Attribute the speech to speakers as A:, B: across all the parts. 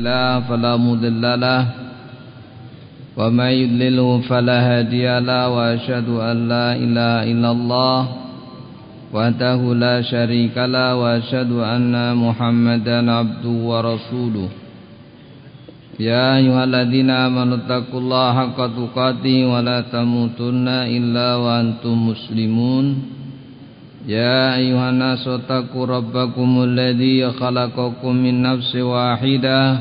A: الله فلا مضل له. ومن يضلله فلا هادي له وأشهد أن لا إله إلا الله وحده لا شريك له وأشهد أن محمدا عبده ورسوله. يا أيها الذين آمنوا اتقوا الله حق تقاته ولا تموتن إلا وأنتم مسلمون. يا أيها الناس اتقوا ربكم الذي خلقكم من نفس واحدة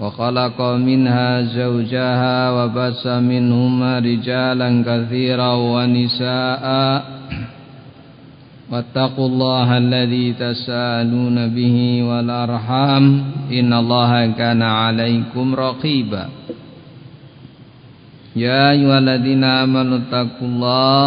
A: وخلق منها زوجها وبس منهما رجالا كثيرا ونساء واتقوا الله الذي تساءلون به والأرحام إن الله كان عليكم رقيبا يا أيها الذين آمنوا اتقوا الله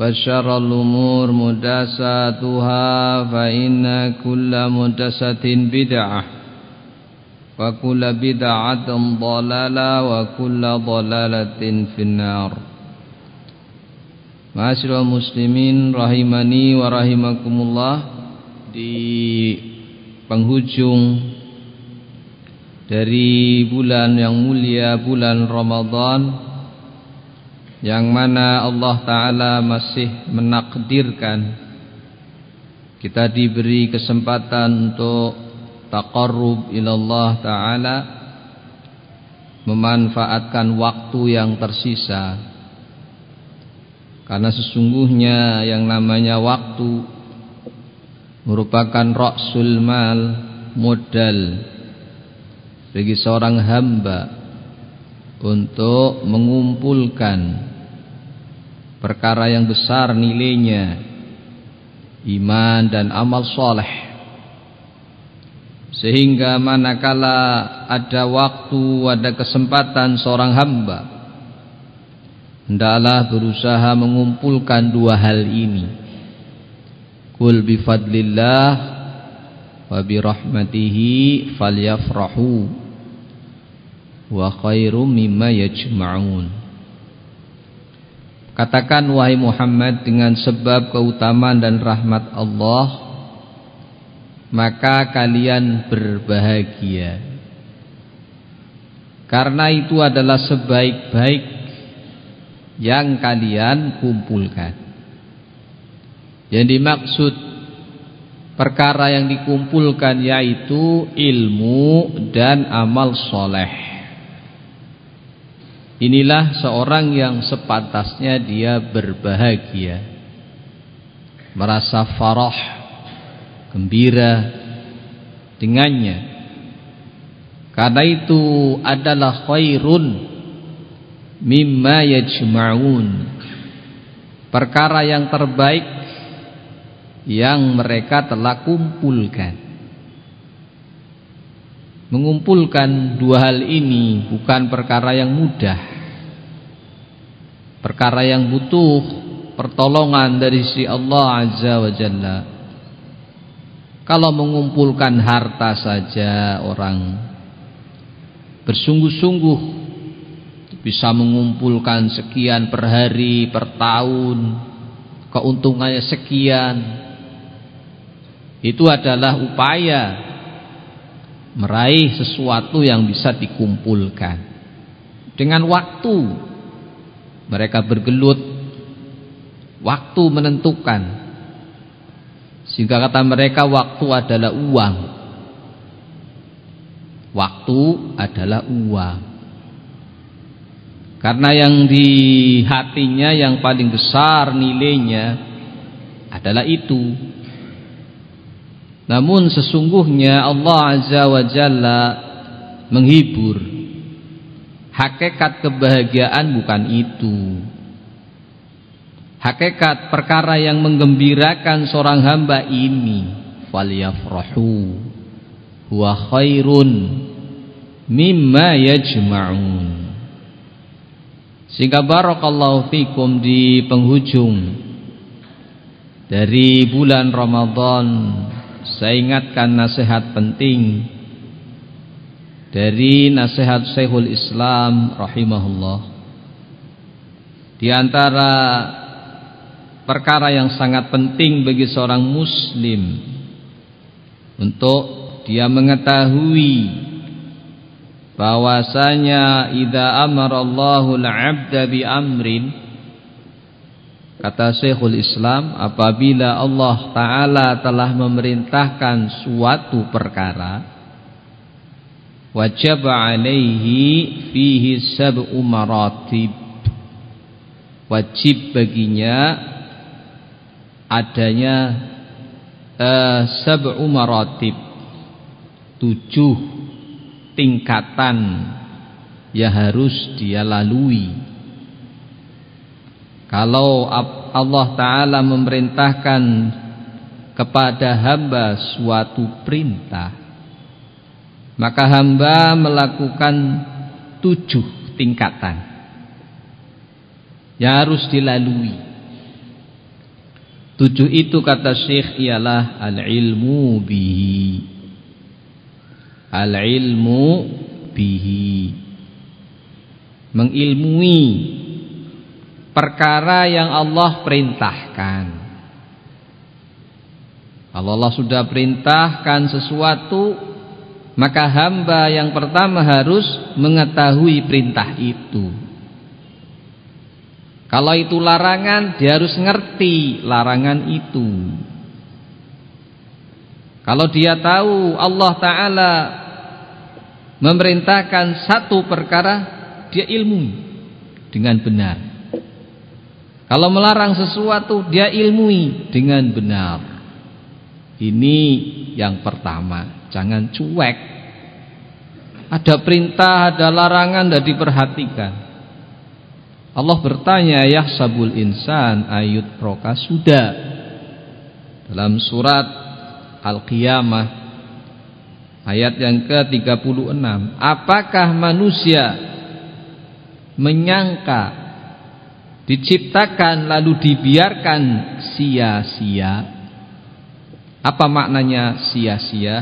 A: وشر الأمور مدساتها فإن كل مدسة بدعة وكل بدعة ضلالة وكل ضلالة في النار Masyarakat muslimin rahimani wa rahimakumullah di penghujung dari bulan yang mulia bulan Ramadan yang mana Allah Ta'ala masih menakdirkan kita diberi kesempatan untuk taqarrub ilallah Ta'ala memanfaatkan waktu yang tersisa. Karena sesungguhnya yang namanya waktu merupakan raksul mal modal bagi seorang hamba untuk mengumpulkan perkara yang besar nilainya. Iman dan amal soleh. Sehingga manakala ada waktu ada kesempatan seorang hamba hendaklah berusaha mengumpulkan dua hal ini. Kul bifadlillah wa birahmatihi falyafrahu wa khairum mimma yajma'un Katakan wahai Muhammad dengan sebab keutamaan dan rahmat Allah maka kalian berbahagia karena itu adalah sebaik-baik yang kalian kumpulkan yang dimaksud perkara yang dikumpulkan yaitu ilmu dan amal soleh. Inilah seorang yang sepantasnya dia berbahagia. Merasa farah, gembira dengannya. Karena itu adalah khairun mimma yajma'un. Perkara yang terbaik yang mereka telah kumpulkan. Mengumpulkan dua hal ini bukan perkara yang mudah. Perkara yang butuh pertolongan dari si Allah Azza wa Jalla. Kalau mengumpulkan harta saja orang bersungguh-sungguh bisa mengumpulkan sekian per hari, per tahun, keuntungannya sekian itu adalah upaya meraih sesuatu yang bisa dikumpulkan. Dengan waktu mereka bergelut waktu menentukan. Sehingga kata mereka waktu adalah uang. Waktu adalah uang. Karena yang di hatinya yang paling besar nilainya adalah itu namun sesungguhnya Allah Azza wa Jalla menghibur. Hakikat kebahagiaan bukan itu. Hakikat perkara yang menggembirakan seorang hamba ini falyafrahu huwa khairun mimma yajma'un sehingga barakallahu fikum di penghujung dari bulan Ramadan saya ingatkan nasihat penting dari nasihat Syekhul Islam rahimahullah. Di antara perkara yang sangat penting bagi seorang muslim untuk dia mengetahui bahwasanya idza amarallahu al-'abda bi amrin kata Syekhul Islam apabila Allah taala telah memerintahkan suatu perkara wajib alaihi fihi sab'u maratib wajib baginya adanya uh, sab'u maratib tujuh tingkatan yang harus dia lalui. Kalau Allah Ta'ala memerintahkan kepada hamba suatu perintah, maka hamba melakukan tujuh tingkatan yang harus dilalui. Tujuh itu kata Syekh ialah al-ilmu bihi Al-ilmu bihi Mengilmui Perkara yang Allah perintahkan. Kalau Allah sudah perintahkan sesuatu Maka hamba yang pertama harus mengetahui perintah itu. Kalau itu larangan dia harus ngerti larangan itu. Kalau dia tahu Allah Ta'ala memerintahkan satu perkara dia ilmu dengan benar kalau melarang sesuatu dia ilmui dengan benar. Ini yang pertama. Jangan cuek. Ada perintah ada larangan dan diperhatikan. Allah bertanya ya sabul insan ayat proka sudah dalam surat Al-Qiyamah Ayat yang ke-36 Apakah manusia Menyangka Diciptakan lalu dibiarkan Sia-sia. Apa maknanya sia-sia?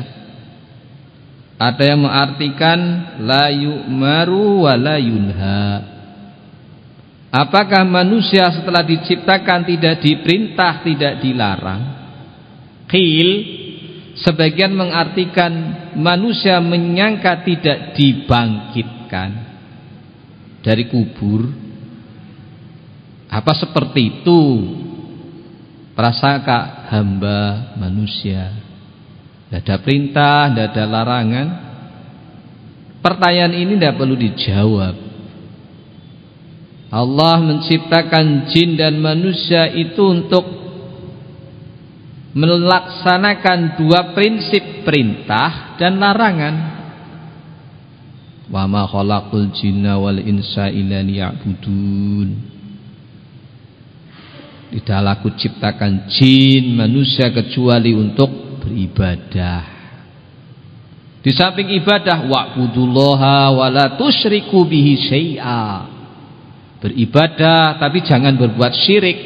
A: Ada yang mengartikan La yu'maru wa la yunha. Apakah manusia setelah diciptakan Tidak diperintah, tidak dilarang? Qil Sebagian mengartikan manusia menyangka tidak dibangkitkan. Dari kubur. Apa seperti itu? Prasangka hamba manusia. Tidak ada perintah, tidak ada larangan. Pertanyaan ini tidak perlu dijawab. Allah menciptakan jin dan manusia itu untuk melaksanakan dua prinsip perintah dan larangan. Wa ma khalaqul jinna wal insa illa liya'budun. Tidak aku ciptakan jin manusia kecuali untuk beribadah. Di samping ibadah wa la tusyriku bihi syai'a. Beribadah tapi jangan berbuat syirik.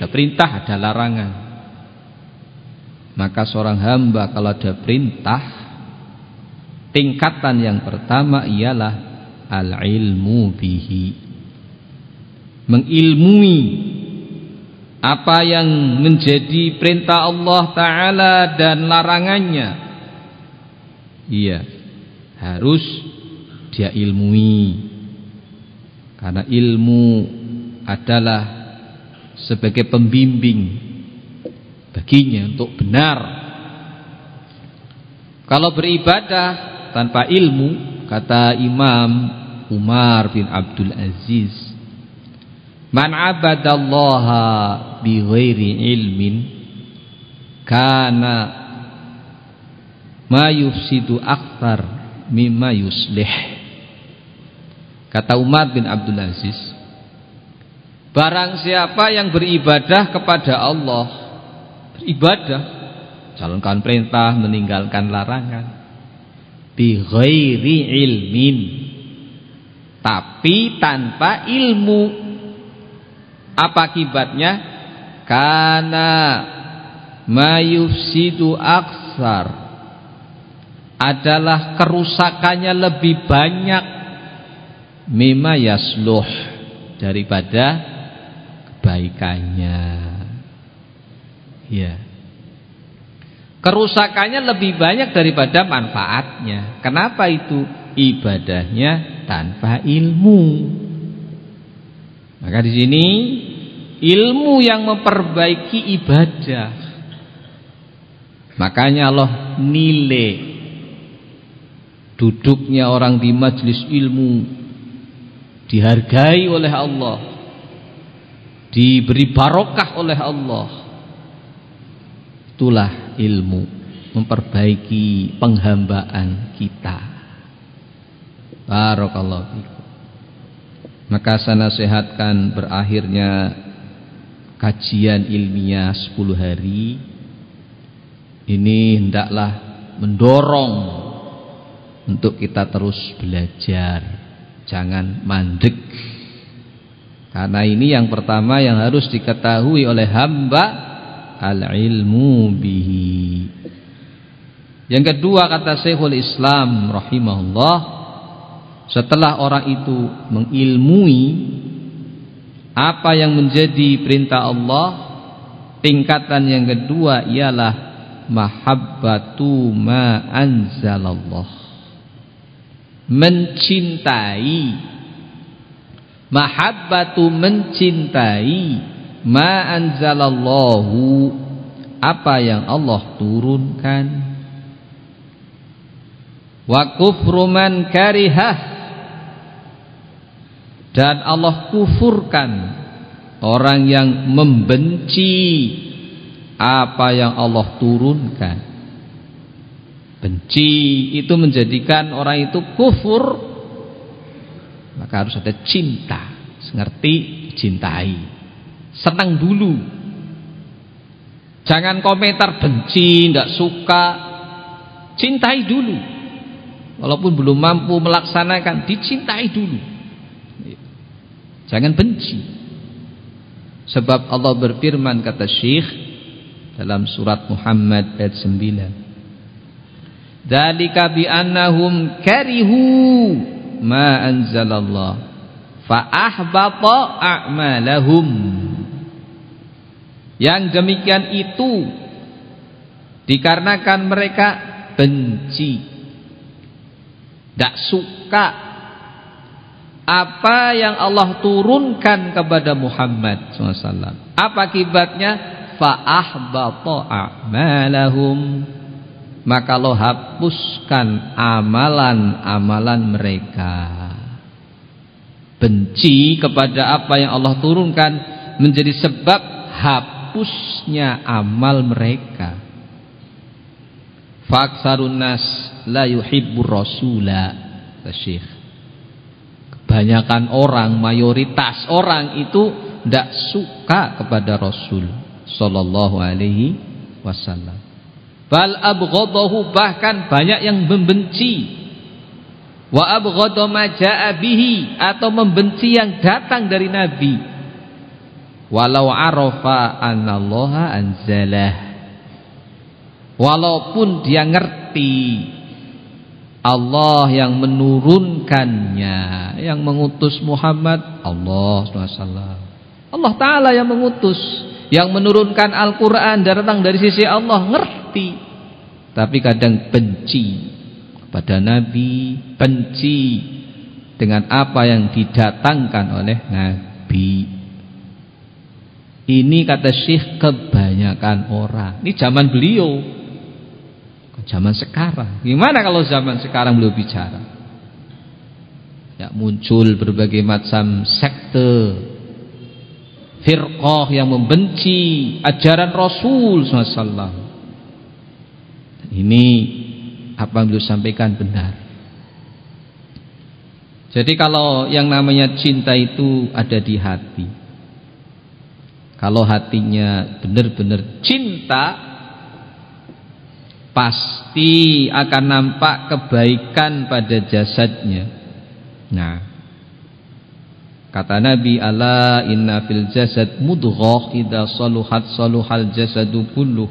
A: Ada perintah, ada larangan. Maka seorang hamba kalau ada perintah Tingkatan yang pertama ialah Al-ilmu bihi Mengilmui Apa yang menjadi perintah Allah Ta'ala dan larangannya Iya Harus dia ilmui Karena ilmu adalah Sebagai pembimbing baginya untuk benar. Kalau beribadah tanpa ilmu, kata Imam Umar bin Abdul Aziz, "Man abadallaha bi ghairi ilmin kana ma yufsidu akthar mimma yuslih." Kata Umar bin Abdul Aziz, Barang siapa yang beribadah kepada Allah Ibadah, jalankan perintah, meninggalkan larangan. bi ghairi ilmin tapi tanpa ilmu apa akibatnya? Karena mayufsidu aksar. Adalah kerusakannya lebih banyak. Mima yasluh daripada kebaikannya. Ya. Kerusakannya lebih banyak daripada manfaatnya. Kenapa itu? Ibadahnya tanpa ilmu maka di sini ilmu yang memperbaiki ibadah. Makanya Allah nilai duduknya orang di majlis ilmu dihargai oleh Allah diberi barokah oleh Allah. Itulah ilmu memperbaiki penghambaan kita. Barakallahu maka saya nasihatkan berakhirnya kajian ilmiah 10 hari. Ini hendaklah mendorong untuk kita terus belajar. Jangan mandek. Karena ini yang pertama yang harus diketahui oleh hamba al-ilmu bihi. Yang kedua kata Syekhul Islam rahimahullah setelah orang itu mengilmui apa yang menjadi perintah Allah tingkatan yang kedua ialah mahabbatu ma anzalallah. Mencintai. Mahabbatu mencintai ma anzalallahu apa yang Allah turunkan. Wa kufru man karihah dan Allah kufurkan orang yang membenci apa yang Allah turunkan. Benci itu menjadikan orang itu kufur. Maka harus ada cinta. Ngerti cintai. Senang dulu. Jangan komentar benci tidak suka. Cintai dulu. Walaupun belum mampu melaksanakan dicintai dulu jangan benci. Sebab Allah berfirman kata Syekh dalam surat Muhammad ayat 9 Dalika bi annahum karihu ma anzalallah. Fa ahbata a'malahum. Yang demikian itu dikarenakan mereka benci, tidak suka apa yang Allah turunkan kepada Muhammad SAW. Apa akibatnya? Fa'ahbata a'malahum. Maka Allah hapuskan amalan-amalan mereka. Benci kepada apa yang Allah turunkan menjadi sebab hapus hapusnya amal mereka faksarun nas la yuhibbur rasula Syekh kebanyakan orang mayoritas orang itu tidak suka kepada Rasul sallallahu alaihi wasallam. Bal abghadahu bahkan banyak yang membenci. Wa abghadha ma bihi atau membenci yang datang dari nabi. Walau arafa anallaha anzalah. Walaupun dia ngerti Allah yang menurunkannya yang mengutus Muhammad Allah SWT Allah Ta'ala yang mengutus yang menurunkan Al-Quran datang dari sisi Allah ngerti tapi kadang benci kepada Nabi benci dengan apa yang didatangkan oleh Nabi ini kata Syekh kebanyakan orang. Ini zaman beliau. Zaman sekarang. Gimana kalau zaman sekarang beliau bicara? Ya muncul berbagai macam sekte firqah yang membenci ajaran Rasul SAW. Ini apa yang beliau sampaikan benar. Jadi kalau yang namanya cinta itu ada di hati. Kalau hatinya benar-benar cinta pasti akan nampak kebaikan pada jasadnya. Nah, kata Nabi ala inna fil jasad mudghah idza saluhat saluhal jasadu kulluh.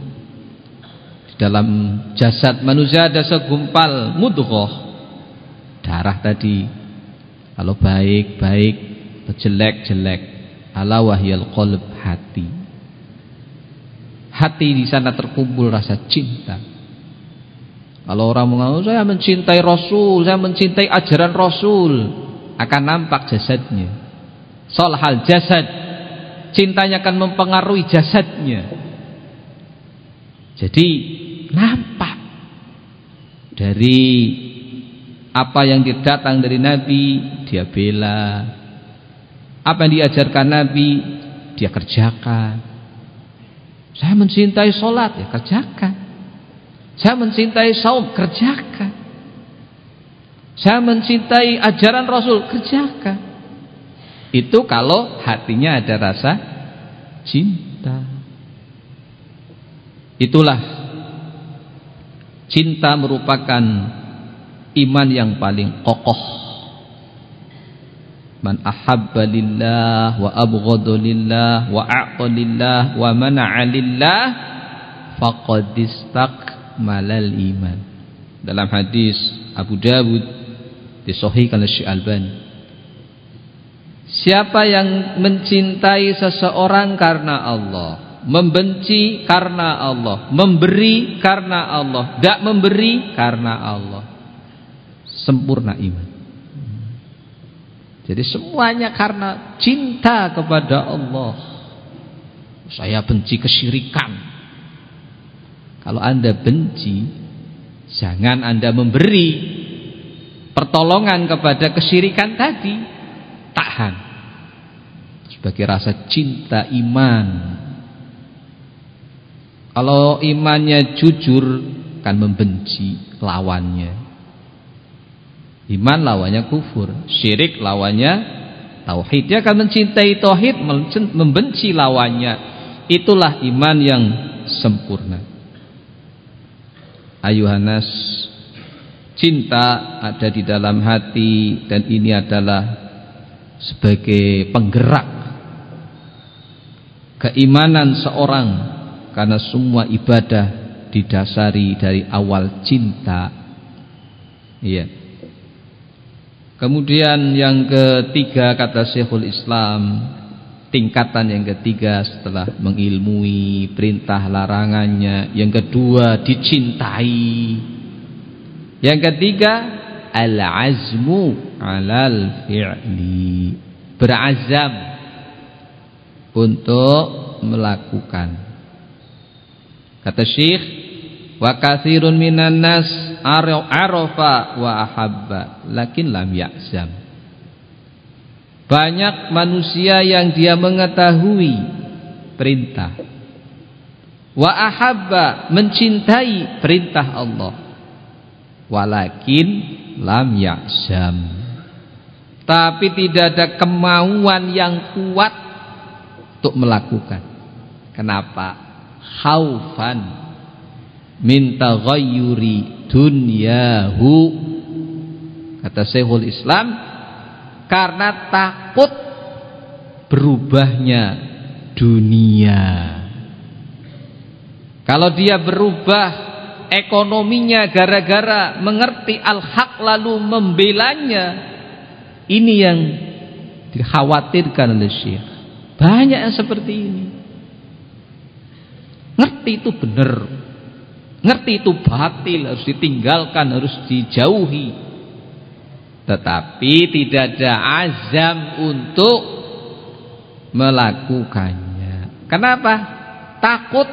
A: Di dalam jasad manusia ada segumpal mudghah. Darah tadi. Kalau baik baik, jelek jelek. Ala wahyal qalb hati. Hati di sana terkumpul rasa cinta kalau orang mengaku saya mencintai Rasul, saya mencintai ajaran Rasul, akan nampak jasadnya. Soal hal jasad, cintanya akan mempengaruhi jasadnya. Jadi nampak dari apa yang datang dari Nabi dia bela, apa yang diajarkan Nabi dia kerjakan. Saya mencintai sholat ya kerjakan. Saya mencintai saum, kerjakan. Saya mencintai ajaran Rasul, kerjakan. Itu kalau hatinya ada rasa cinta. Itulah cinta merupakan iman yang paling kokoh. Man ahabba lillah wa abghadu lillah wa a'ta lillah wa mana'a lillah faqad malal iman. Dalam hadis Abu Dawud disahihkan oleh Syekh Albani. Siapa yang mencintai seseorang karena Allah, membenci karena Allah, memberi karena Allah, tidak memberi karena Allah. Sempurna iman. Jadi semuanya karena cinta kepada Allah. Saya benci kesyirikan. Kalau Anda benci, jangan Anda memberi pertolongan kepada kesyirikan tadi. Tahan. Sebagai rasa cinta iman. Kalau imannya jujur, akan membenci lawannya. Iman lawannya kufur, syirik lawannya tauhid. Dia akan mencintai tauhid, membenci lawannya. Itulah iman yang sempurna ayuhanas cinta ada di dalam hati dan ini adalah sebagai penggerak keimanan seorang karena semua ibadah didasari dari awal cinta. Iya. Kemudian yang ketiga kata Syekhul Islam tingkatan yang ketiga setelah mengilmui perintah larangannya. Yang kedua dicintai. Yang ketiga al-azmu alal fi'li. Berazam untuk melakukan. Kata Syekh wa katsirun minan nas arafa wa ahabba lakin lam ya'zam banyak manusia yang dia mengetahui perintah. Wa ahabba mencintai perintah Allah. Walakin lam ya'zam. Tapi tidak ada kemauan yang kuat untuk melakukan. Kenapa? Khaufan min taghayyuri dunyahu. Kata Syekhul Islam karena takut berubahnya dunia. Kalau dia berubah ekonominya gara-gara mengerti al-haq lalu membelanya, ini yang dikhawatirkan oleh Syekh. Banyak yang seperti ini. Ngerti itu benar. Ngerti itu batil, harus ditinggalkan, harus dijauhi. Tetapi tidak ada azam untuk melakukannya. Kenapa? Takut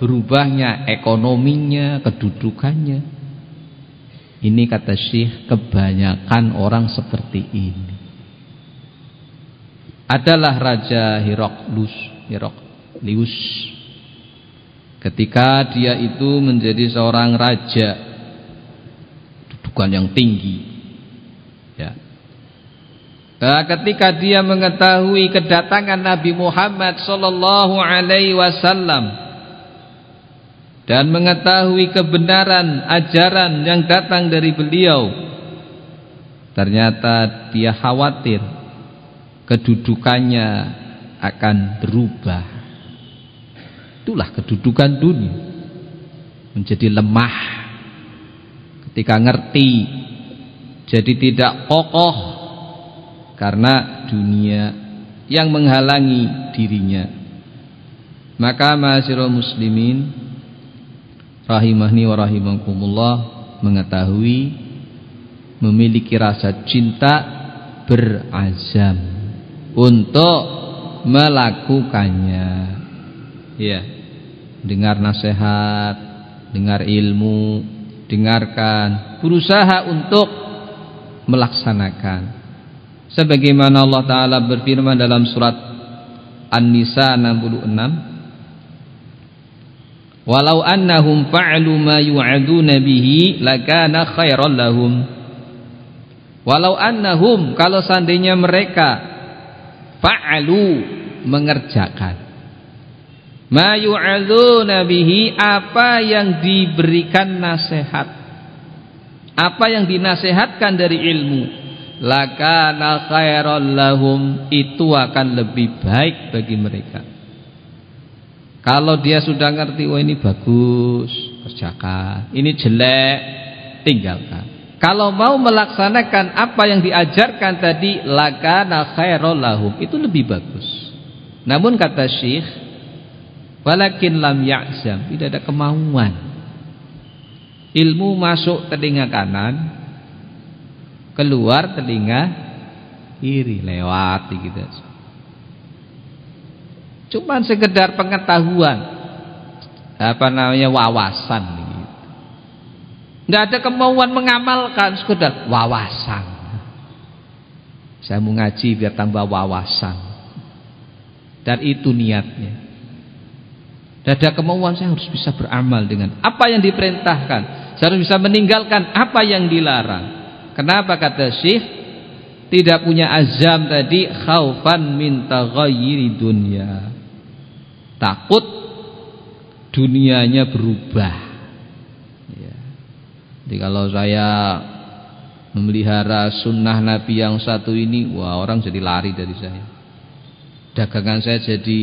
A: berubahnya ekonominya, kedudukannya. Ini kata Syekh kebanyakan orang seperti ini. Adalah Raja Heroklus, Heraklius. Ketika dia itu menjadi seorang raja, kedudukan yang tinggi, Ya. Nah, ketika dia mengetahui kedatangan Nabi Muhammad sallallahu alaihi wasallam dan mengetahui kebenaran ajaran yang datang dari beliau ternyata dia khawatir kedudukannya akan berubah. Itulah kedudukan dunia. Menjadi lemah. Ketika ngerti jadi tidak kokoh karena dunia yang menghalangi dirinya. Maka ma'asyiral muslimin rahimahni wa rahimakumullah mengetahui memiliki rasa cinta berazam untuk melakukannya. Ya dengar nasihat dengar ilmu dengarkan berusaha untuk melaksanakan sebagaimana Allah taala berfirman dalam surat An-Nisa 66 Walau annahum fa'alu ma yu'aduna bihi lakana khairan lahum. Walau annahum kalau seandainya mereka fa'alu mengerjakan ma yu'aduna bihi apa yang diberikan nasihat. Apa yang dinasehatkan dari ilmu lakana khairan lahum itu akan lebih baik bagi mereka. Kalau dia sudah ngerti, oh ini bagus, kerjakan. Ini jelek, tinggalkan. Kalau mau melaksanakan apa yang diajarkan tadi, lakana khairul lahum, itu lebih bagus. Namun kata Syekh, walakin lam ya'zam, tidak ada kemauan. Ilmu masuk telinga kanan, keluar telinga kiri, lewat gitu. Cuma sekedar pengetahuan. Apa namanya wawasan gitu. Enggak ada kemauan mengamalkan, sekedar wawasan. Saya mau ngaji biar tambah wawasan. Dan itu niatnya. Tidak ada kemauan saya harus bisa beramal dengan apa yang diperintahkan. Harus bisa meninggalkan apa yang dilarang. Kenapa kata Syekh? Tidak punya azam tadi khaufan min taghayyiri dunya. Takut dunianya berubah. Ya. jadi kalau saya memelihara sunnah Nabi yang satu ini wah orang jadi lari dari saya. Dagangan saya jadi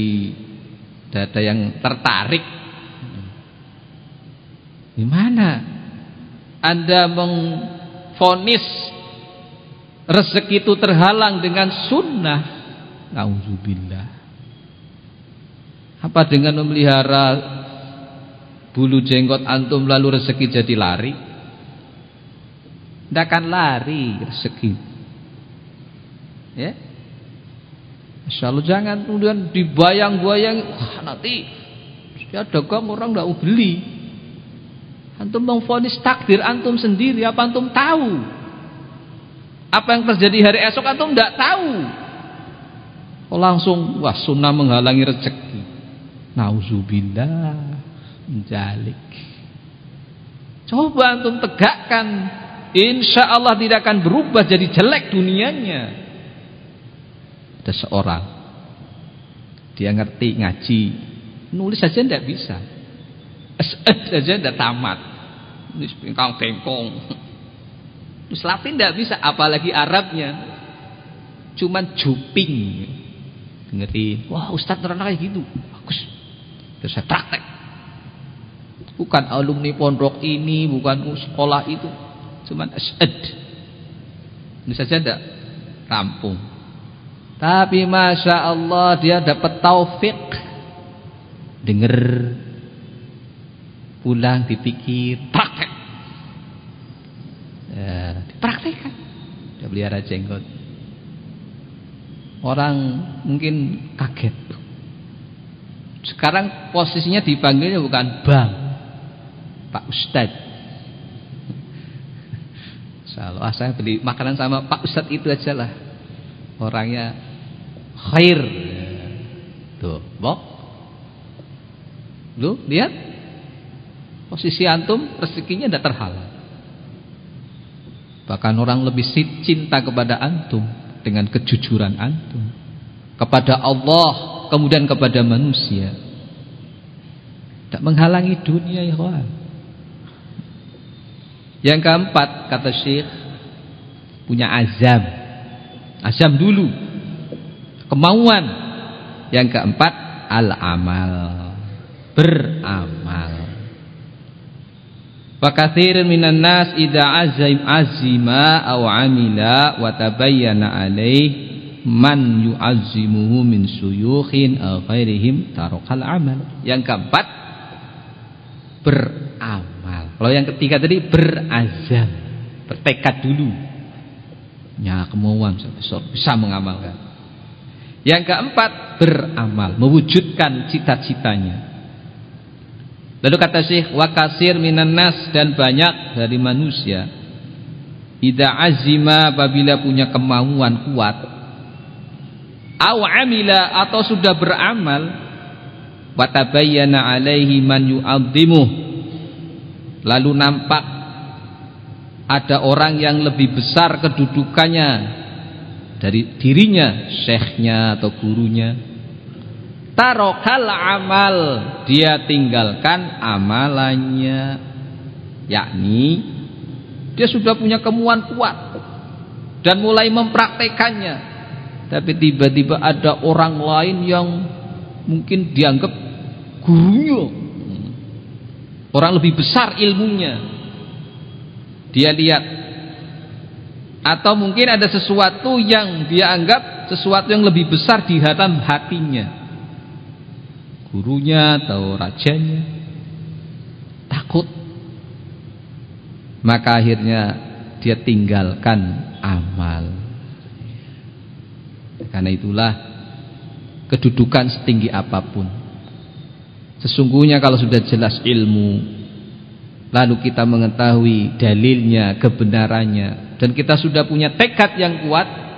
A: ada yang tertarik. Gimana anda mengfonis rezeki itu terhalang dengan sunnah nauzubillah apa dengan memelihara bulu jenggot antum lalu rezeki jadi lari? Tidak akan lari rezeki. Ya. Allah jangan kemudian dibayang-bayang wah nanti ya dagang orang tidak mau beli. Antum mengfonis takdir antum sendiri apa antum tahu? Apa yang terjadi hari esok antum tidak tahu. Oh, langsung wah sunnah menghalangi rezeki. Nauzubillah menjalik. Coba antum tegakkan. Insya Allah tidak akan berubah jadi jelek dunianya. Ada seorang. Dia ngerti ngaji. Nulis saja tidak bisa. Saja tidak tamat. Nulis pingkang bengkong. Latin tidak bisa. Apalagi Arabnya. Cuman juping. Ngerti. Wah Ustadz terang kayak gitu. Bagus. Terus saya praktek. Bukan alumni pondok ini, bukan sekolah itu. Cuman as'ad. Ini saja tidak rampung. Tapi Masya Allah dia dapat taufik. Dengar. Pulang dipikir. Praktek. Ya, dipraktekkan. Dia pelihara jenggot. Orang mungkin kaget. Sekarang posisinya dipanggilnya bukan Bang, Pak Ustad. Selalu ah, saya beli makanan sama Pak Ustad itu aja lah. Orangnya khair. Tuh, bok. Lu lihat posisi antum rezekinya tidak terhalang. Bahkan orang lebih cinta kepada antum dengan kejujuran antum kepada Allah kemudian kepada manusia Tidak menghalangi dunia ikhwan. Yang keempat kata Syekh punya azam. Azam dulu. Kemauan. Yang keempat al-amal. Beramal. Wa katsirin minan nas idza azim azima aw amila wa tabayyana alaih man yu'azzimuhu min suyukhin aw ghairihim tarakal amal. Yang keempat beramal. Kalau yang ketiga tadi berazam, bertekad dulu. Ya kemauan besar bisa mengamalkan. Yang keempat beramal, mewujudkan cita-citanya. Lalu kata Syekh wakasir minan nas dan banyak dari manusia. Ida azima apabila punya kemauan kuat Au amila atau sudah beramal Watabayyana alaihi man yu'azzimuh. Lalu nampak Ada orang yang lebih besar kedudukannya Dari dirinya Syekhnya atau gurunya tarokal amal dia tinggalkan amalannya. Yakni dia sudah punya kemuan kuat dan mulai mempraktekannya. Tapi tiba-tiba ada orang lain yang mungkin dianggap gurunya. Orang lebih besar ilmunya. Dia lihat. Atau mungkin ada sesuatu yang dia anggap sesuatu yang lebih besar di dalam hatinya gurunya atau rajanya. Takut. Maka akhirnya dia tinggalkan amal. Karena itulah kedudukan setinggi apa pun. Sesungguhnya kalau sudah jelas ilmu lalu kita mengetahui dalilnya kebenarannya dan kita sudah punya tekad yang kuat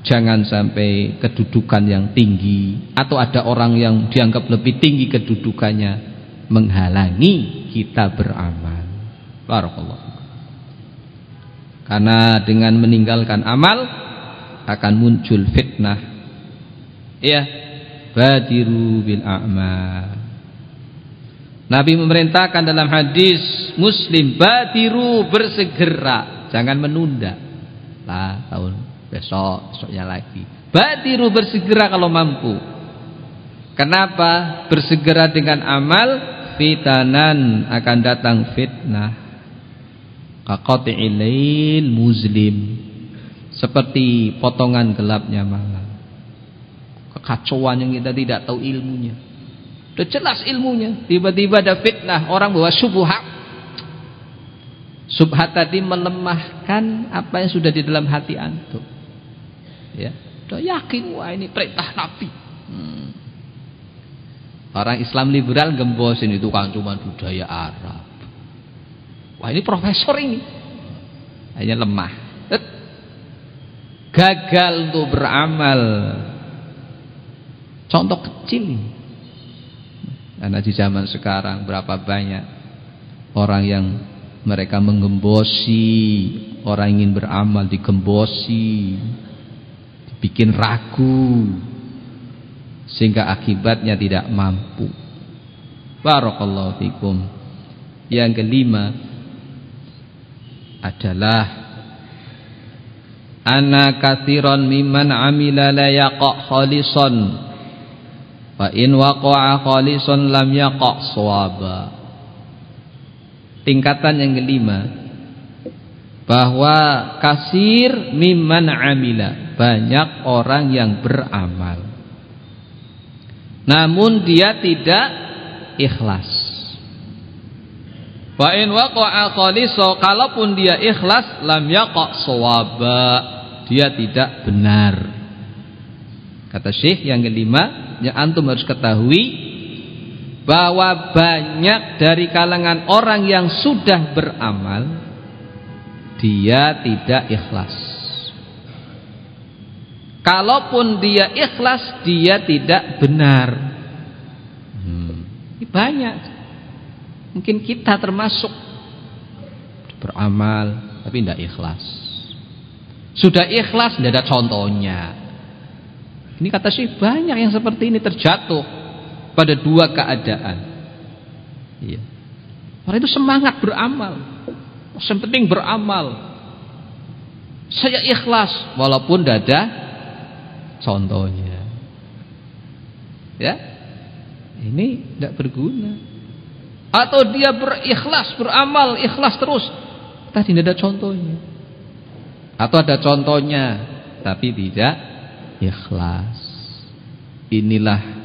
A: Jangan sampai kedudukan yang tinggi atau ada orang yang dianggap lebih tinggi kedudukannya menghalangi kita beramal. Barakallahu. Karena dengan meninggalkan amal akan muncul fitnah. Ya, badiru bil a'mal. Nabi memerintahkan dalam hadis Muslim badiru bersegera, jangan menunda. Lah tahun besok, besoknya lagi. Badiru bersegera kalau mampu. Kenapa? Bersegera dengan amal fitanan akan datang fitnah. Kaqati'il muslim. Seperti potongan gelapnya malam. Kekacauan yang kita tidak tahu ilmunya. Sudah jelas ilmunya. Tiba-tiba ada fitnah. Orang bawa subuhat. Subhat tadi melemahkan apa yang sudah di dalam hati antum ya. Udah yakin wah ini perintah Nabi. Hmm. orang Islam liberal gembosin itu kan cuma budaya Arab. Wah ini profesor ini. Hanya lemah. Gagal untuk beramal. Contoh kecil karena di zaman sekarang berapa banyak orang yang mereka menggembosi orang ingin beramal digembosi bikin ragu sehingga akibatnya tidak mampu. Barakallahu fikum. Yang kelima adalah ana kathiran mimman amila la yaqa khalisan wa in waqa'a khalisan lam yaqa sawaba. Tingkatan yang kelima bahwa kasir mimman amila banyak orang yang beramal. Namun dia tidak ikhlas. Wa in waqa'a khaliso kalaupun dia ikhlas lam yaqa sawaba. Dia tidak benar. Kata Syekh yang kelima yang antum harus ketahui bahwa banyak dari kalangan orang yang sudah beramal dia tidak ikhlas Kalaupun dia ikhlas, dia tidak benar. Hmm. Banyak. Mungkin kita termasuk beramal tapi tidak ikhlas. Sudah ikhlas tidak ada contohnya. Ini kata sih banyak yang seperti ini terjatuh pada dua keadaan. Iya. Orang itu semangat beramal. Yang penting beramal. Saya ikhlas walaupun tidak ada contohnya. Ya. Ini tidak berguna. Atau dia berikhlas, beramal, ikhlas terus. Tadi tidak ada contohnya. Atau ada contohnya tapi tidak ikhlas. Inilah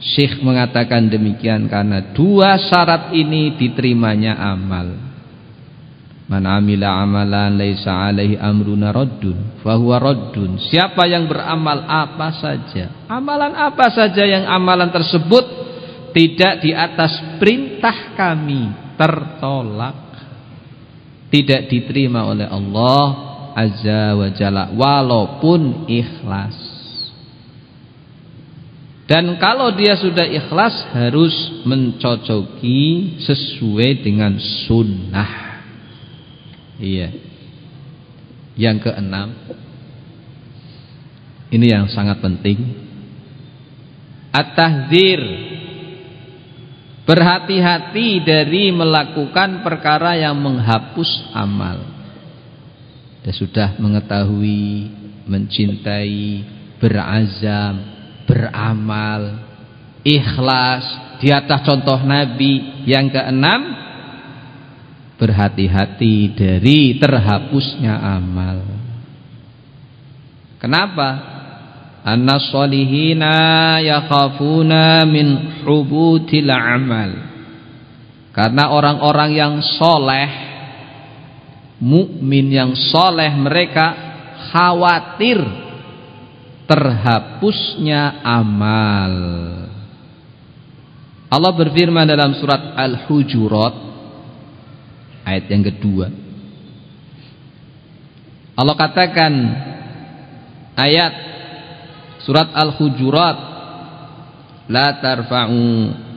A: Syekh mengatakan demikian karena dua syarat ini diterimanya amal. Man amila amalan laisa alaihi amruna raddun fahuwa raddun. Siapa yang beramal apa saja, amalan apa saja yang amalan tersebut tidak di atas perintah kami tertolak. Tidak diterima oleh Allah Azza wa Jalla walaupun ikhlas. Dan kalau dia sudah ikhlas harus mencocoki sesuai dengan sunnah. Iya. Yang keenam, ini yang sangat penting. At-tahdzir Berhati-hati dari melakukan perkara yang menghapus amal. Dia sudah mengetahui, mencintai, berazam, beramal, ikhlas di atas contoh Nabi. Yang keenam, berhati-hati dari terhapusnya amal. Kenapa? Anna solihina yakhafuna min hubutil amal. Karena orang-orang yang soleh, mukmin yang soleh mereka khawatir terhapusnya amal. Allah berfirman dalam surat Al-Hujurat Ayat yang kedua. Allah katakan ayat surat Al-Hujurat la tarfa'u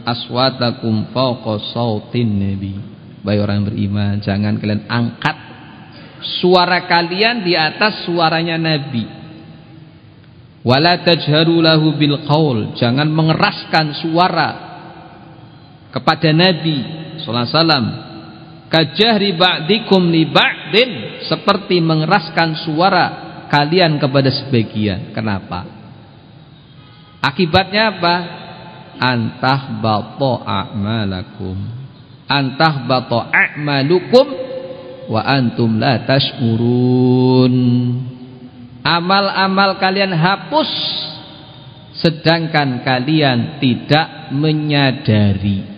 A: aswatakum fawqa sautin nabi. Baik orang beriman, jangan kalian angkat suara kalian di atas suaranya nabi. Wala tajharu lahu bil qaul, jangan mengeraskan suara kepada nabi sallallahu alaihi wasallam kajahri ba'dikum li ba'din seperti mengeraskan suara kalian kepada sebagian. Kenapa? Akibatnya apa? Antah bato a'malakum. Antah bato a'malukum wa antum la tash'urun. Amal-amal kalian hapus sedangkan kalian tidak menyadari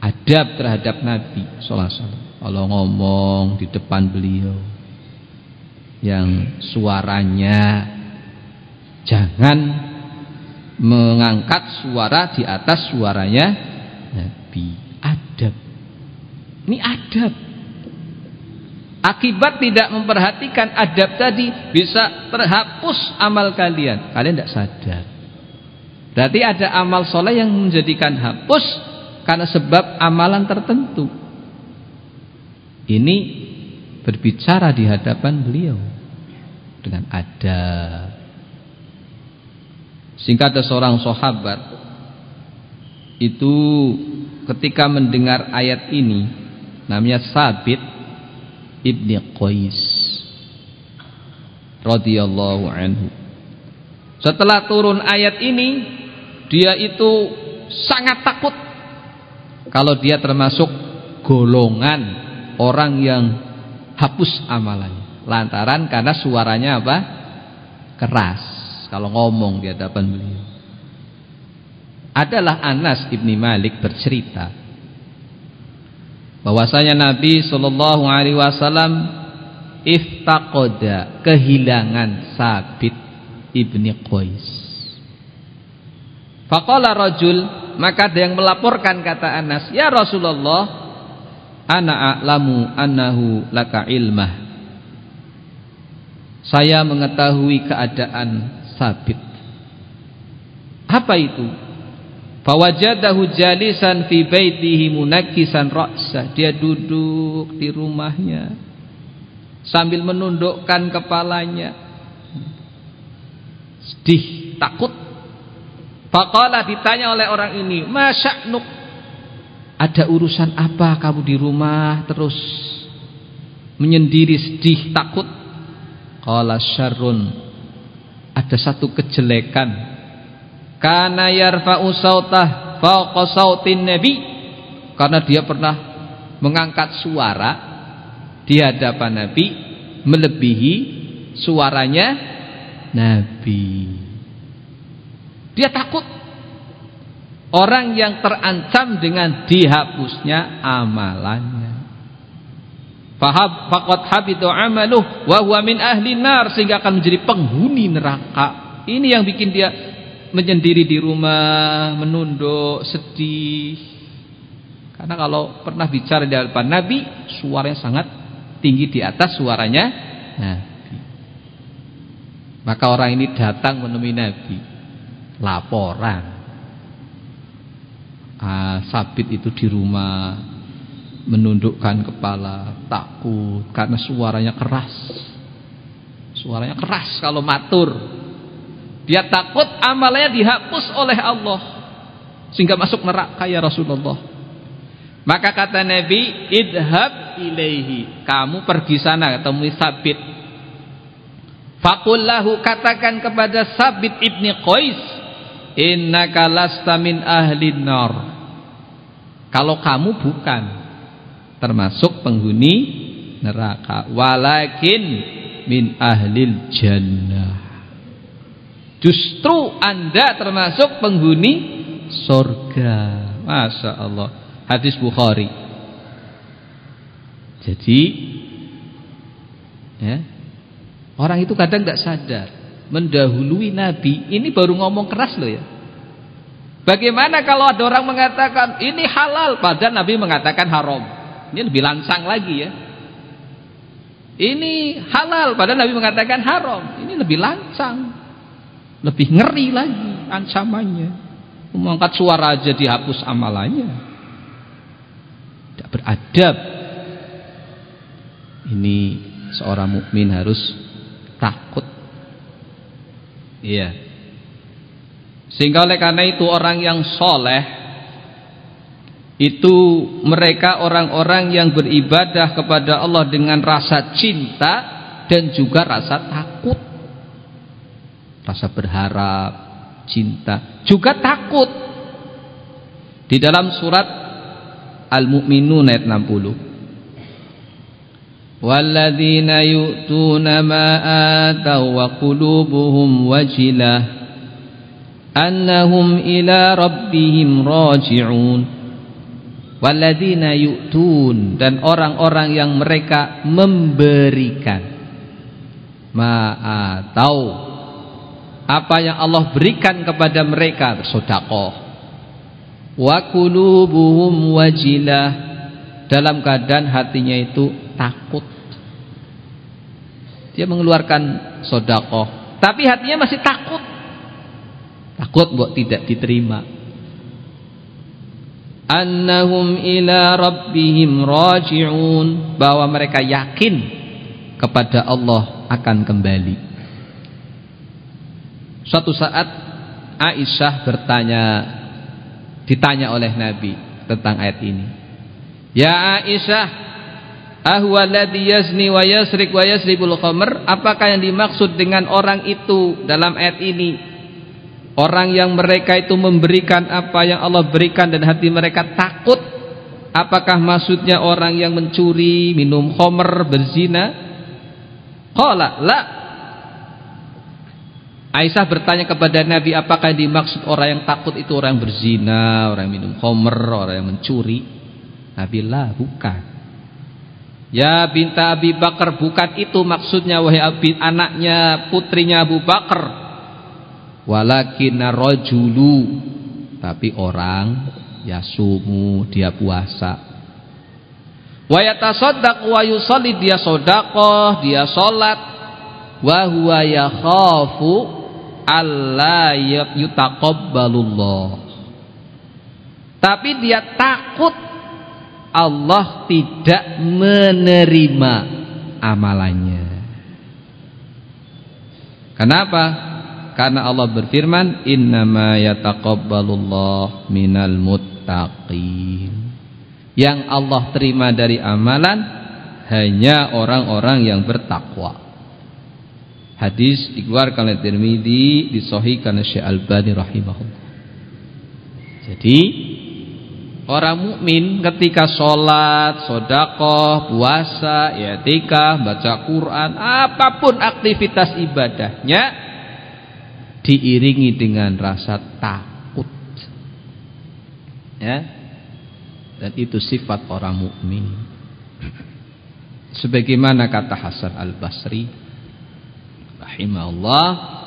A: adab terhadap Nabi sallallahu Kalau ngomong di depan beliau yang suaranya jangan mengangkat suara di atas suaranya Nabi. Adab. Ini adab. Akibat tidak memperhatikan adab tadi bisa terhapus amal kalian. Kalian tidak sadar. Berarti ada amal soleh yang menjadikan hapus karena sebab amalan tertentu. Ini berbicara di hadapan beliau dengan ada. Singkat ada seorang sahabat itu ketika mendengar ayat ini namanya Sabit ibni Qais radhiyallahu anhu. Setelah turun ayat ini dia itu sangat takut kalau dia termasuk golongan orang yang hapus amalannya lantaran karena suaranya apa? Keras. Kalau ngomong di hadapan beliau. Adalah Anas ibni Malik bercerita bahwasanya Nabi Shallallahu Alaihi Wasallam iftaqoda kehilangan Sabit ibni Qais. Faqala rajul maka ada yang melaporkan kata Anas, "Ya Rasulullah, ana a'lamu annahu laka ilmah." Saya mengetahui keadaan Sabit. Apa itu? Fawajadahu jalisan fi baitihi munakkisan ra'sah. Dia duduk di rumahnya sambil menundukkan kepalanya. Sedih, takut Faqala ditanya oleh orang ini, "Masya'nuk?" Ada urusan apa kamu di rumah terus menyendiri sedih takut? Qala syarrun. Ada satu kejelekan. Kana yarfa'u sautah fawqa sautin nabi. Karena dia pernah mengangkat suara di hadapan Nabi melebihi suaranya Nabi. Dia takut. Orang yang terancam dengan dihapusnya amalannya. Fahab faqad habitu amaluh wa huwa min ahli nar sehingga akan menjadi penghuni neraka. Ini yang bikin dia menyendiri di rumah, menunduk, sedih. Karena kalau pernah bicara di hadapan Nabi, suaranya sangat tinggi di atas suaranya Nabi. Maka orang ini datang menemui Nabi laporan. Ah, sabit itu di rumah menundukkan kepala takut karena suaranya keras. Suaranya keras kalau matur. Dia takut amalnya dihapus oleh Allah sehingga masuk neraka ya Rasulullah. Maka kata Nabi idhab ilaihi. Kamu pergi sana ketemu sabit. Fakullahu katakan kepada sabit ibni Qais innaka lasta min ahli nar. Kalau kamu bukan termasuk penghuni neraka. Walakin min ahlil jannah. Justru anda termasuk penghuni surga Masya Allah. Hadis Bukhari. Jadi ya, orang itu kadang tidak sadar mendahului Nabi. Ini baru ngomong keras loh ya. Bagaimana kalau ada orang mengatakan ini halal padahal Nabi mengatakan haram. Ini lebih langsang lagi ya. Ini halal padahal Nabi mengatakan haram. Ini lebih langsang. Lebih ngeri lagi ancamannya. Mengangkat suara aja dihapus amalannya. Tidak beradab. Ini seorang mukmin harus takut Iya. Sehingga oleh karena itu orang yang soleh itu mereka orang-orang yang beribadah kepada Allah dengan rasa cinta dan juga rasa takut. Rasa berharap, cinta, juga takut. Di dalam surat Al-Mu'minun ayat 60 والذين يؤتون ما آتوا وقلوبهم وجلة أنهم إلى ربهم راجعون والذين يؤتون dan orang-orang yang mereka memberikan ma atau apa yang Allah berikan kepada mereka bersedekah wa qulubuhum wajilah dalam keadaan hatinya itu takut. Dia mengeluarkan sodakoh. Tapi hatinya masih takut. Takut buat tidak diterima. Annahum ila rabbihim raji'un. Bahwa mereka yakin kepada Allah akan kembali. Suatu saat Aisyah bertanya ditanya oleh Nabi tentang ayat ini ya Aisyah ahwaladhi yazni wa yasrik wa yasribul khamr apakah yang dimaksud dengan orang itu dalam ayat ini? Orang yang mereka itu memberikan apa yang Allah berikan dan hati mereka takut. Apakah maksudnya orang yang mencuri minum khamr berzina? Qala la. Aisyah bertanya kepada Nabi apakah yang dimaksud orang yang takut itu orang yang berzina orang yang minum khamr orang yang mencuri Nabi lah bukan Ya binta Abi Bakar bukan itu maksudnya wahai anaknya putrinya Abu Bakar. Walakin rajulu tapi orang yasumu dia puasa. Wa yatasaddaq wa yusalli dia sedekah, dia salat wa huwa yakhafu alla yutaqabbalullah. Tapi dia takut Allah tidak menerima amalannya. Kenapa? karena Allah berfirman innama yataqabbalullah minal muttaqin yang Allah terima dari amalan hanya orang-orang yang bertakwa hadis dikeluarkan oleh Tirmidzi disahihkan oleh Syekh Albani rahimahullah jadi orang mukmin ketika sholat, sodakoh, puasa, i'tikaf, baca Quran, apa pun aktivitas ibadahnya diiringi dengan rasa takut. Ya. Dan itu sifat orang mukmin. Sebagaimana kata Hasan Al-Basri rahimahullah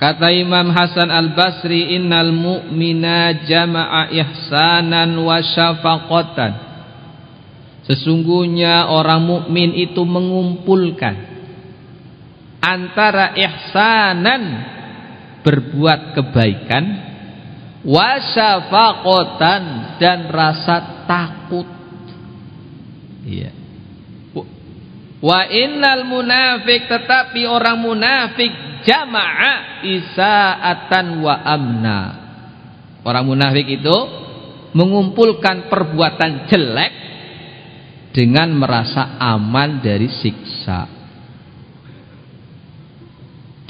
A: Kata Imam Hasan Al-Basri innal mu'mina jama'a ihsanan wa syafaqatan. Sesungguhnya orang mukmin itu mengumpulkan antara ihsanan berbuat kebaikan wa syafaqatan dan rasa takut. Iya. Wa innal munafik tetapi orang munafik jama'a isaatan wa amna. Orang munafik itu mengumpulkan perbuatan jelek dengan merasa aman dari siksa.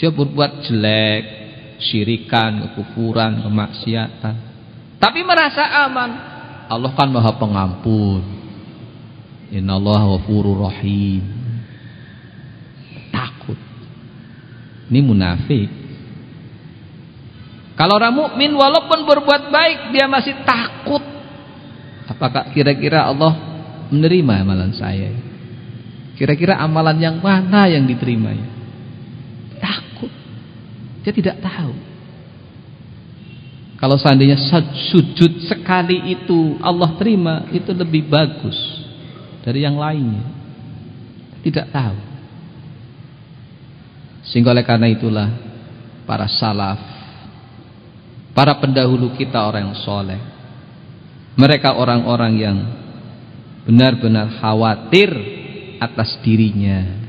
A: Dia berbuat jelek, syirikan, kekufuran, kemaksiatan. Tapi merasa aman. Allah kan Maha Pengampun. Innallaha ghafurur rahim. Ini munafik. Kalau orang mukmin walaupun berbuat baik dia masih takut. Apakah kira-kira Allah menerima amalan saya? Kira-kira amalan yang mana yang diterima? Takut. Dia tidak tahu. Kalau seandainya sujud sekali itu Allah terima, itu lebih bagus dari yang lainnya. Tidak tahu. Sehingga oleh karena itulah para salaf, para pendahulu kita orang yang soleh, mereka orang-orang yang benar-benar khawatir atas dirinya,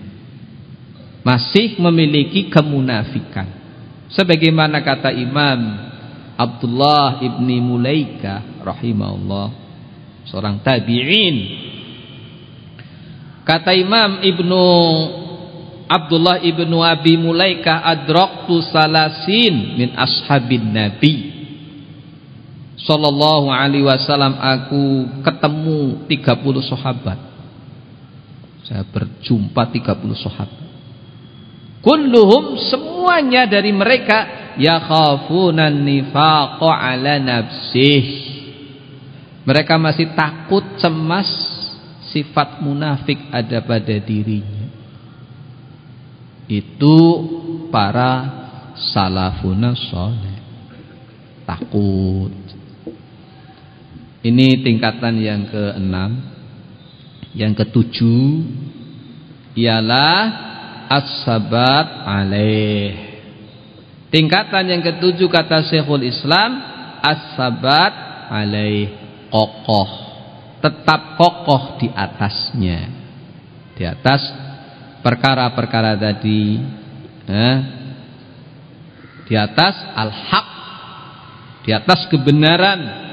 A: masih memiliki kemunafikan. Sebagaimana kata Imam Abdullah ibni Mulaika rahimahullah, seorang tabi'in. Kata Imam Ibnu Abdullah ibnu Abi Mulaikah adraktu salasin min ashabin Nabi. Sallallahu alaihi wasallam aku ketemu 30 sahabat. Saya berjumpa 30 sahabat. Kulluhum semuanya dari mereka yakhafuna nifaqa ala nafsih. Mereka masih takut cemas sifat munafik ada pada dirinya itu para salafuna soleh. Takut. Ini tingkatan yang keenam. Yang ketujuh ialah as-sabat alaih. Tingkatan yang ketujuh kata Syekhul Islam as-sabat alaih. Kokoh. Tetap kokoh di atasnya. Di atas perkara-perkara tadi eh, di atas al-haq di atas kebenaran.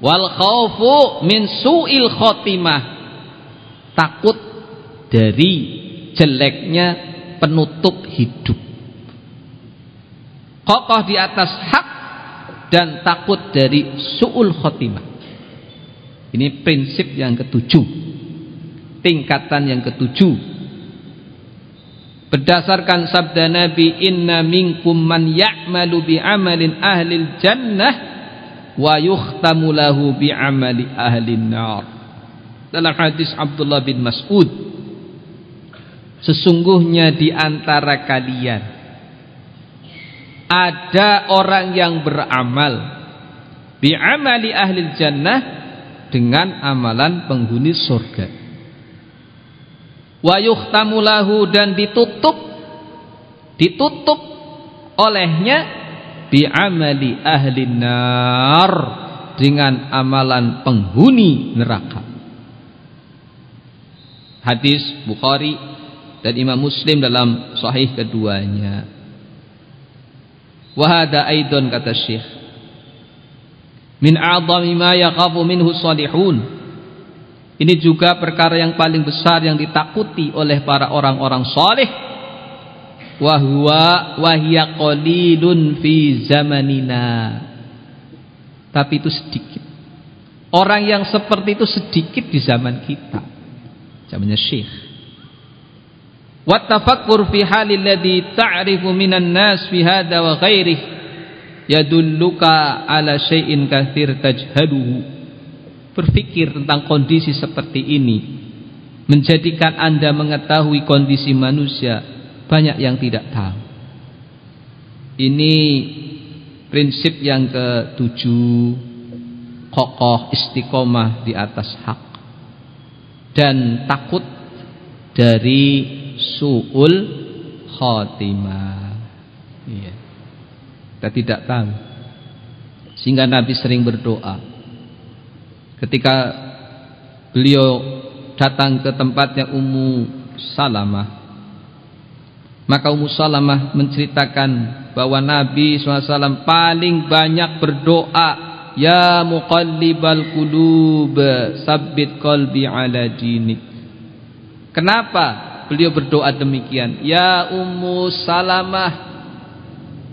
A: Wal khaufu min su'il khotimah takut dari jeleknya penutup hidup. Kokoh di atas hak dan takut dari su'ul khotimah. Ini prinsip yang ketujuh tingkatan yang ketujuh Berdasarkan sabda Nabi Inna minkum man ya'malu bi'amalin ahlil jannah Wa yukhtamu lahu bi'amali ahlin nar. Dalam hadis Abdullah bin Mas'ud Sesungguhnya di antara kalian Ada orang yang beramal Bi'amali ahlil jannah Dengan amalan penghuni surga wa yuhtamu lahu dan ditutup ditutup olehnya bi amali ahli nar dengan amalan penghuni neraka hadis Bukhari dan Imam Muslim dalam sahih keduanya. Wahada aidon kata Syekh. Min a'zami ma yakhafu minhu salihun. Ini juga perkara yang paling besar yang ditakuti oleh para orang-orang saleh. Wa huwa wa hiya qalilun fi zamanina. Tapi itu sedikit. Orang yang seperti itu sedikit di zaman kita. Zamannya Syekh. Wattafakkur fi halil ladzi ta'rifu minan nas fi hadha wa ghairihi yadulluka ala syai'in katsir tajhaduhu. Berpikir tentang kondisi seperti ini menjadikan Anda mengetahui kondisi manusia banyak yang tidak tahu. Ini prinsip yang ketujuh kokoh istiqomah di atas hak dan takut dari su'ul khotimah iya. kita tidak tahu sehingga Nabi sering berdoa ketika beliau datang ke tempatnya Ummu Salamah maka Ummu Salamah menceritakan bahwa Nabi SAW paling banyak berdoa Ya muqallibal qulub sabbit qalbi ala dinik. Kenapa beliau berdoa demikian? Ya ummu salamah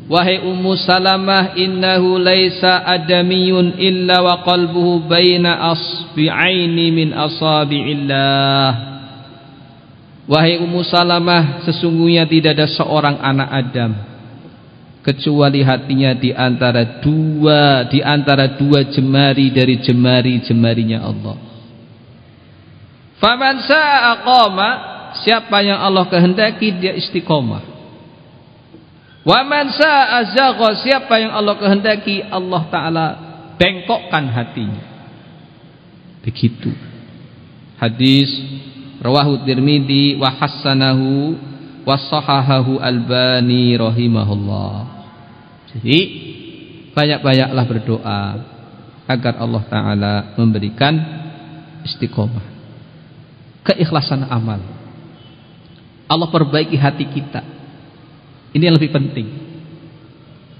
A: wahai ummu salamah innahu laisa adamiyun illa wa qalbuhu baina asbi'aini min asabi'illah wahai ummu salamah sesungguhnya tidak ada seorang anak adam kecuali hatinya di antara dua di antara dua jemari dari jemari-jemarinya Allah. Faman sa'a qama Siapa yang Allah kehendaki dia istiqomah. Wa man sa'azagha siapa yang Allah kehendaki Allah taala bengkokkan hatinya. Begitu. Hadis rawahu Tirmizi wa hassanahu wa sahahahu Albani rahimahullah. Jadi banyak-banyaklah berdoa agar Allah taala memberikan istiqomah. Keikhlasan amal. Allah perbaiki hati kita. Ini yang lebih penting.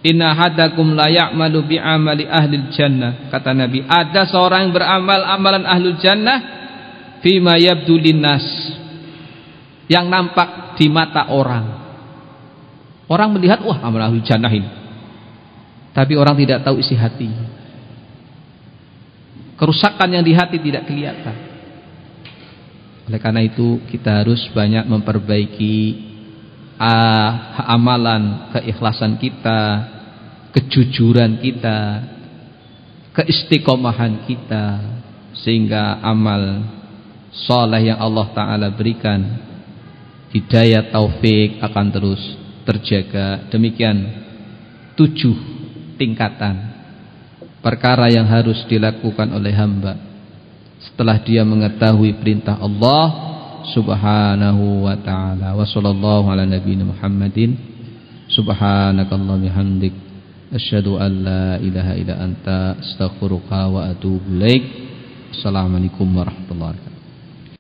A: Inna hadakum la ya'malu bi amali ahli jannah. Kata Nabi, ada seorang yang beramal amalan ahli jannah fima yabdu linnas. Yang nampak di mata orang. Orang melihat, wah amal ahli jannah ini. Tapi orang tidak tahu isi hati. Kerusakan yang di hati tidak kelihatan. Oleh karena itu kita harus banyak memperbaiki amalan, keikhlasan kita, kejujuran kita, keistiqomahan kita sehingga amal soleh yang Allah Ta'ala berikan hidayah taufik akan terus terjaga. Demikian tujuh tingkatan perkara yang harus dilakukan oleh hamba. Setelah dia mengetahui perintah Allah subhanahu wa ta'ala. Wa sallallahu ala nabiyina Muhammadin. Subhanakallah bihamdik. Asyhadu an la ilaha illa anta. Astaghfiruka wa atubu ilaik. Assalamualaikum warahmatullahi wabarakatuh